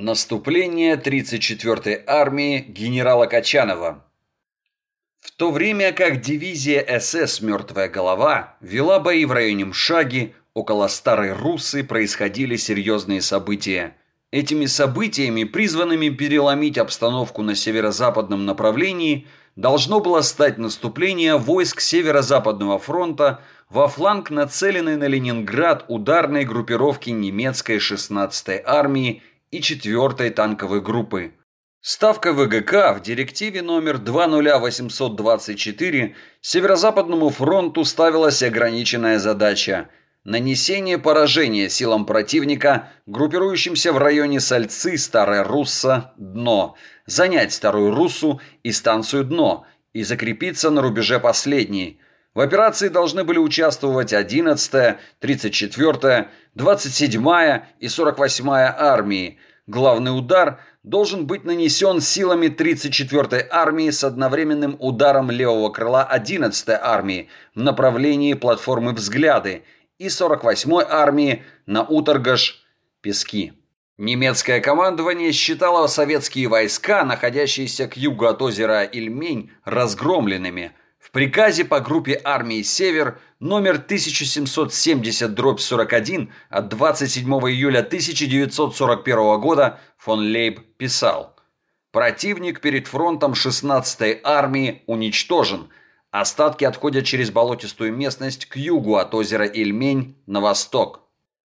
Наступление 34-й армии генерала Качанова. В то время как дивизия СС «Мертвая голова» вела бои в районе Мшаги, около Старой Руссы происходили серьезные события. Этими событиями, призванными переломить обстановку на северо-западном направлении, должно было стать наступление войск Северо-Западного фронта во фланг нацеленной на Ленинград ударной группировки немецкой 16-й армии и 4-й танковой группы. Ставка ВГК в директиве номер 20824 Северо-Западному фронту ставилась ограниченная задача – нанесение поражения силам противника, группирующимся в районе Сальцы, Старая Русса, Дно, занять Старую Руссу и станцию Дно и закрепиться на рубеже последней. В операции должны были участвовать 11-я, 34-я, 27-я и 48-я армии. Главный удар должен быть нанесен силами 34-й армии с одновременным ударом левого крыла 11-й армии в направлении платформы «Взгляды» и 48-й армии на Уторгаш Пески. Немецкое командование считало советские войска, находящиеся к югу от озера Ильмень, разгромленными – в приказе по группе армии «Север» номер 1770-41 от 27 июля 1941 года фон Лейб писал «Противник перед фронтом 16-й армии уничтожен. Остатки отходят через болотистую местность к югу от озера Ильмень на восток.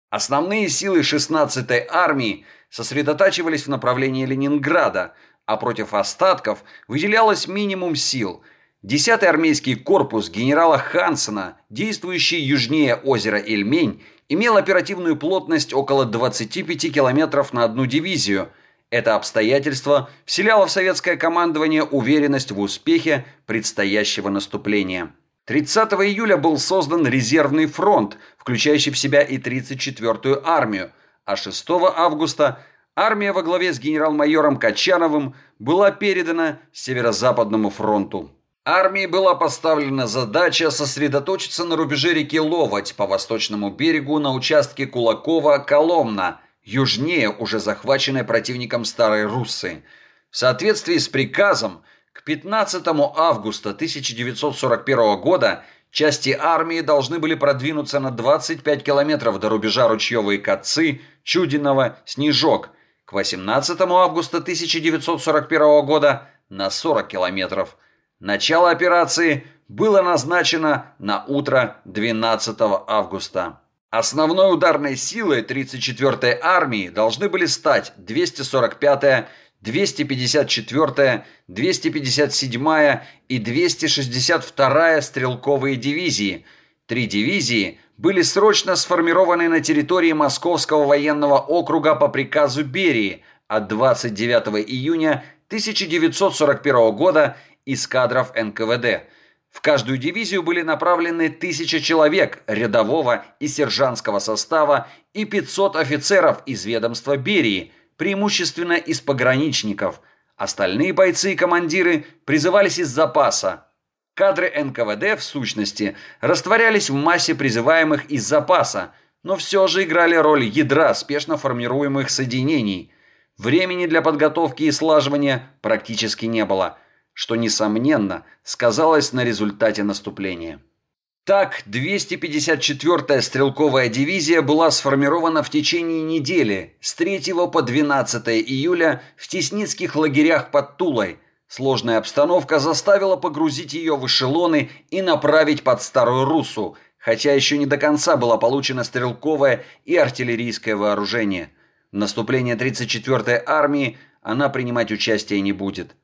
Основные силы 16-й армии сосредотачивались в направлении Ленинграда, а против остатков выделялось минимум сил – 10-й армейский корпус генерала Хансена, действующий южнее озера Ильмень, имел оперативную плотность около 25 километров на одну дивизию. Это обстоятельство вселяло в советское командование уверенность в успехе предстоящего наступления. 30 июля был создан резервный фронт, включающий в себя и 34-ю армию, а 6 августа армия во главе с генерал-майором Качановым была передана Северо-Западному фронту. Армии была поставлена задача сосредоточиться на рубеже реки Ловоть по восточному берегу на участке Кулакова-Коломна, южнее уже захваченной противником Старой Руссы. В соответствии с приказом, к 15 августа 1941 года части армии должны были продвинуться на 25 километров до рубежа Ручьевые Котцы, Чудиново, Снежок, к 18 августа 1941 года на 40 километров – Начало операции было назначено на утро 12 августа. Основной ударной силой 34-й армии должны были стать 245-я, 254-я, 257-я и 262-я стрелковые дивизии. Три дивизии были срочно сформированы на территории Московского военного округа по приказу Берии от 29 июня 1941 года из кадров НКВД. В каждую дивизию были направлены тысяча человек рядового и сержантского состава и 500 офицеров из ведомства Берии, преимущественно из пограничников. Остальные бойцы и командиры призывались из запаса. Кадры НКВД, в сущности, растворялись в массе призываемых из запаса, но все же играли роль ядра спешно формируемых соединений. Времени для подготовки и слаживания практически не было – что, несомненно, сказалось на результате наступления. Так, 254-я стрелковая дивизия была сформирована в течение недели с 3 по 12 июля в Тесницких лагерях под Тулой. Сложная обстановка заставила погрузить ее в эшелоны и направить под Старую Руссу, хотя еще не до конца было получено стрелковое и артиллерийское вооружение. В наступлении 34-й армии она принимать участие не будет.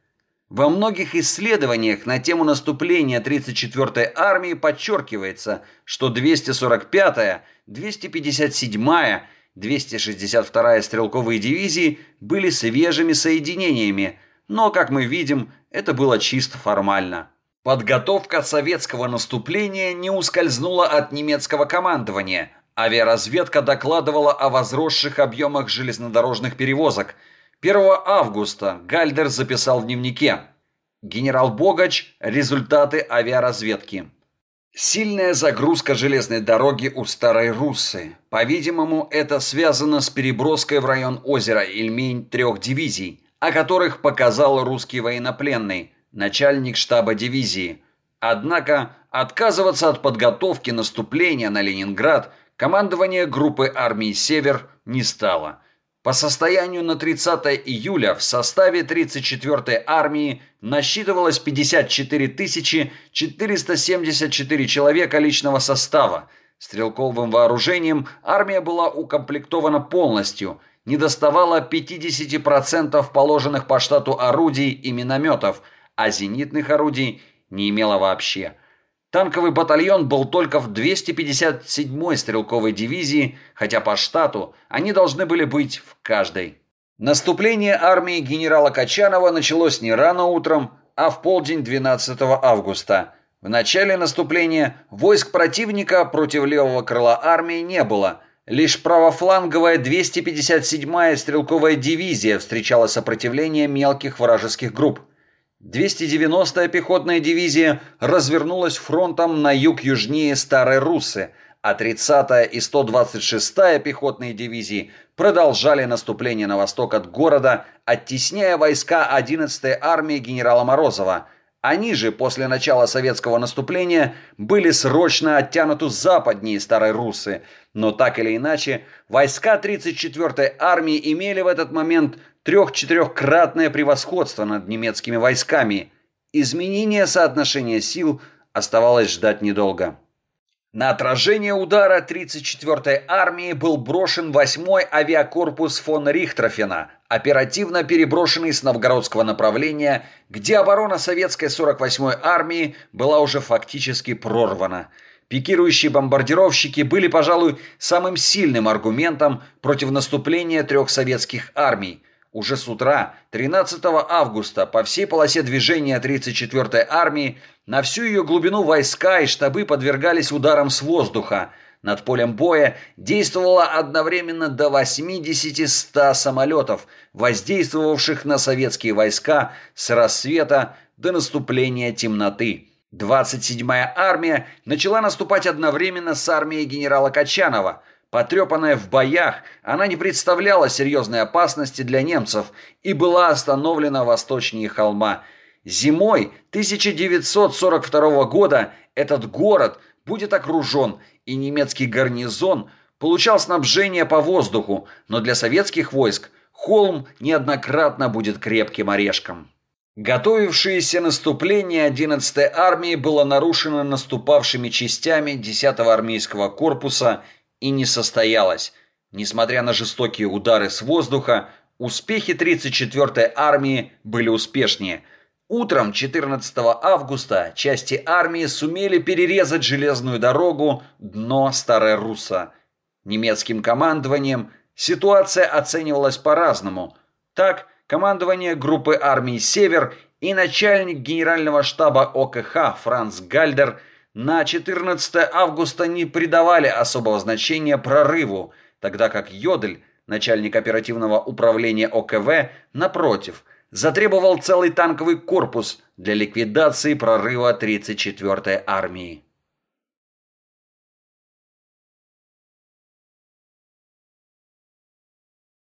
Во многих исследованиях на тему наступления 34-й армии подчеркивается, что 245-я, 257-я, 262-я стрелковые дивизии были свежими соединениями, но, как мы видим, это было чисто формально. Подготовка советского наступления не ускользнула от немецкого командования. Авиаразведка докладывала о возросших объемах железнодорожных перевозок – 1 августа Гальдер записал в дневнике «Генерал Богач. Результаты авиаразведки». Сильная загрузка железной дороги у Старой Руссы. По-видимому, это связано с переброской в район озера Ильмень трех дивизий, о которых показал русский военнопленный, начальник штаба дивизии. Однако отказываться от подготовки наступления на Ленинград командование группы армии «Север» не стало – по состоянию на 30 июля в составе 34-й армии насчитывалось 54 474 человека личного состава. Стрелковым вооружением армия была укомплектована полностью, не доставала 50% положенных по штату орудий и минометов, а зенитных орудий не имела вообще – Танковый батальон был только в 257-й стрелковой дивизии, хотя по штату они должны были быть в каждой. Наступление армии генерала Качанова началось не рано утром, а в полдень 12 августа. В начале наступления войск противника против левого крыла армии не было. Лишь правофланговая 257-я стрелковая дивизия встречала сопротивление мелких вражеских групп. 290-я пехотная дивизия развернулась фронтом на юг южнее Старой Руссы, а 30-я и 126-я пехотные дивизии продолжали наступление на восток от города, оттесняя войска 11-й армии генерала Морозова. Они же после начала советского наступления были срочно оттянуты западнее Старой Руссы, но так или иначе, войска 34-й армии имели в этот момент трех-четырехкратное превосходство над немецкими войсками. Изменение соотношения сил оставалось ждать недолго. На отражение удара 34-й армии был брошен 8-й авиакорпус фон Рихтрофена, оперативно переброшенный с новгородского направления, где оборона советской 48-й армии была уже фактически прорвана. Пикирующие бомбардировщики были, пожалуй, самым сильным аргументом против наступления трех советских армий – уже с утра 13 августа по всей полосе движения 34-й армии на всю ее глубину войска и штабы подвергались ударам с воздуха. Над полем боя действовало одновременно до 80-100 самолетов, воздействовавших на советские войска с рассвета до наступления темноты. 27-я армия начала наступать одновременно с армией генерала Качанова – Потрепанная в боях, она не представляла серьезной опасности для немцев и была остановлена восточнее холма. Зимой 1942 года этот город будет окружен, и немецкий гарнизон получал снабжение по воздуху, но для советских войск холм неоднократно будет крепким орешком. Готовившееся наступление 11-й армии было нарушено наступавшими частями 10-го армейского корпуса и не состоялась. Несмотря на жестокие удары с воздуха, успехи 34-й армии были успешнее. Утром 14 августа части армии сумели перерезать железную дорогу дно Старой Русса. Немецким командованием ситуация оценивалась по-разному. Так, командование группы армий «Север» и начальник генерального штаба ОКХ Франц Гальдер – на 14 августа не придавали особого значения прорыву, тогда как Йодель, начальник оперативного управления ОКВ, напротив, затребовал целый танковый корпус для ликвидации прорыва 34-й армии.